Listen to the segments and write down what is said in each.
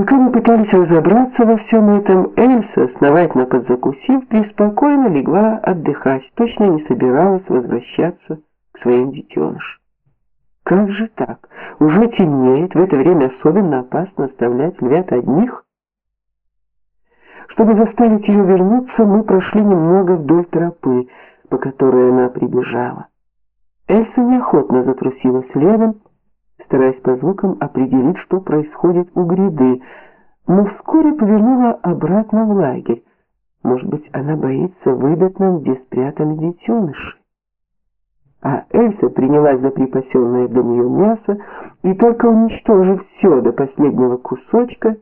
Пока мы пытались разобраться во всем этом, Эльса, основательно подзакусив, преспокойно легла отдыхать, точно не собиралась возвращаться к своим детенышам. Как же так? Уже темнеет, в это время особенно опасно оставлять львят одних. Чтобы заставить ее вернуться, мы прошли немного вдоль тропы, по которой она прибежала. Эльса неохотно затрусила следом, стараясь по звукам определить, что происходит у гряды, но вскоре повернула обратно в лагерь. Может быть, она боится выдать нам, где спрятаны детеныши. А Эльса принялась за припасенное для нее мясо и только уничтожив все до последнего кусочка,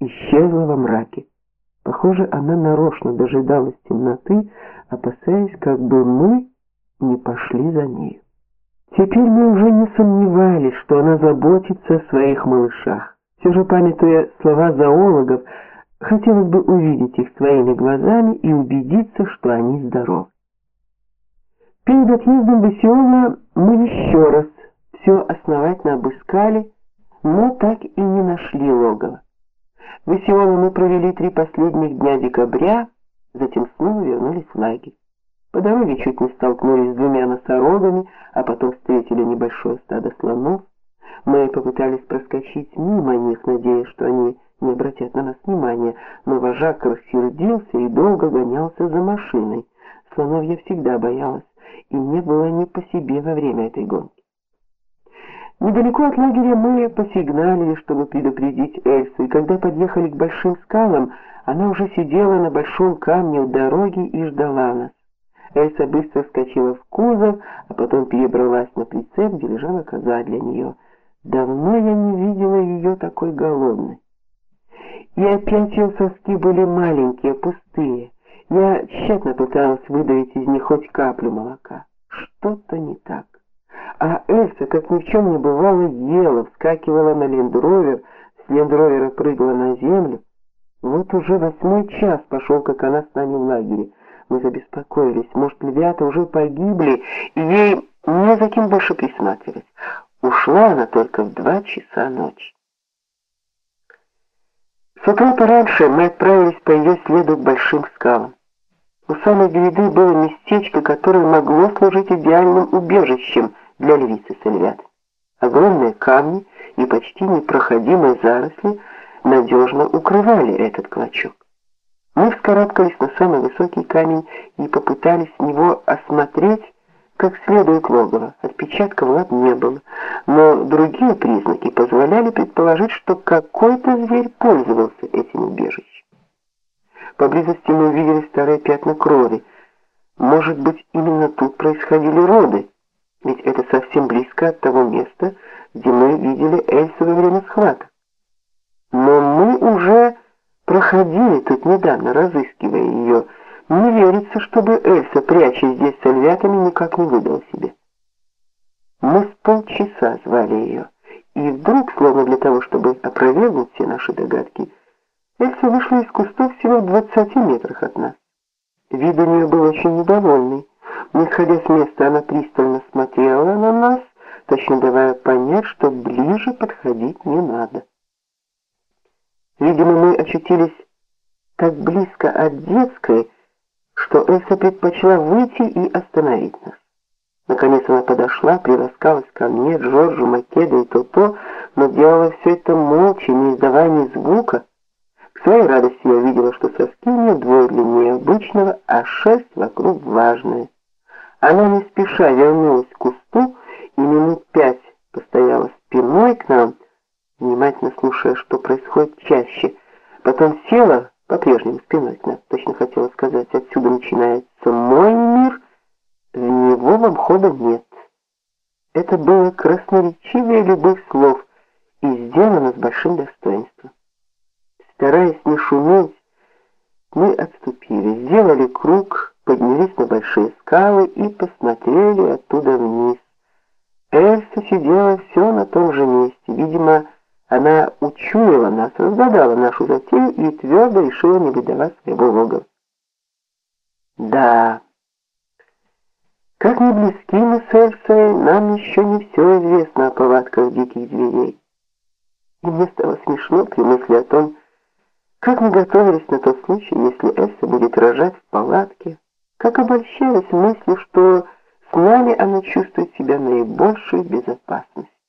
исчезла во мраке. Похоже, она нарочно дожидалась темноты, опасаясь, как бы мы не пошли за ней. Теперь мы уже не сомневались, что она заботится о своих малышах. Все же, памятуя слова зоологов, хотелось бы увидеть их своими глазами и убедиться, что они здоровы. Перед отъездом в Исиона мы еще раз все основательно обыскали, но так и не нашли логово. В Исионе мы провели три последних дня декабря, затем снова вернулись в лагерь. По дороге чуть не столкнулись с двумя носорогами, а потом встретили небольшое стадо слонов. Мы попытались проскочить мимо них, надеясь, что они не обратят на нас внимания, но вожак рассердился и долго гонялся за машиной. Слонов я всегда боялась, и мне было не по себе во время этой гонки. Недалеко от лагеря мы посигналили, чтобы предупредить Эльсу, и когда подъехали к большим скалам, она уже сидела на большом камне у дороги и ждала нас. Эльса быстро вскочила в кузов, а потом перебралась на прицеп, где лежала коза для нее. Давно я не видела ее такой голодной. И опять ее соски были маленькие, пустые. Я тщетно пыталась выдавить из них хоть каплю молока. Что-то не так. А Эльса, как ни в чем не бывало, ела, вскакивала на лендровер, с лендровера прыгала на землю. Вот уже восьмой час пошел, как она с нами в лагере. Мы забеспокоились, может, львята уже погибли, и ей не за кем больше присматривать. Ушла она только в два часа ночи. С утра пораньше мы отправились по ее следу к большим скалам. У самой гряды было местечко, которое могло служить идеальным убежищем для львицы с львят. Огромные камни и почти непроходимые заросли надежно укрывали этот клочок. Мы вскарабкались на самый высокий камень и попытались него осмотреть как следует логово. Отпечатков лап не было, но другие признаки позволяли предположить, что какой-то зверь пользовался этим убежищем. Поблизости мы увидели старые пятна крови. Может быть, именно тут происходили роды, ведь это совсем близко от того места, где мы видели Эльсу во время схваток. Но мы уже проходили тут недавно, разыскивая ее. Не верится, чтобы Эльса, прячась здесь с львятами, никак не выдала себе. Мы с полчаса звали ее, и вдруг, словно для того, чтобы опровергнуть все наши догадки, Эльса вышла из кустов всего в двадцати метрах от нас. Вид у нее был очень недовольный. Не сходя с места, она пристально смотрела на нас, точно давая понять, что ближе подходить не надо. Видимо, мы очутились так близко от детской, что Эльса предпочла выйти и остановить нас. Наконец она подошла, приласкалась ко мне, Джорджу, Македу и Тото, но делала все это молча, не издавая ни звука. К своей радости я видела, что соски у нее вдвое длиннее обычного, а шерсть вокруг влажная. Она не спеша вернулась к кусту и минут пять постояла спиной к нам, внимательно слушая, что происходит чаще. Потом села, по-прежнему спиной к нам, точно хотела сказать, отсюда начинается мой мир, в него вам хода нет. Это было красноречивее любых слов и сделано с большим достоинством. Стараясь не шуметь, мы отступили, сделали круг, поднялись на большие скалы и посмотрели оттуда вниз. Эльса сидела все на том же месте, видимо, она учуяла нас, разгадала нашу затею и твердо решила не выдавать своего логова. Да, как не близки мы с Эльсой, нам еще не все известно о повадках диких зверей. И мне стало смешно при мысли о том, как мы готовились на тот случай, если Эльса будет рожать в палатке, как обольщались мыслью, что с нами она чувствует себя наибольшей безопасностью.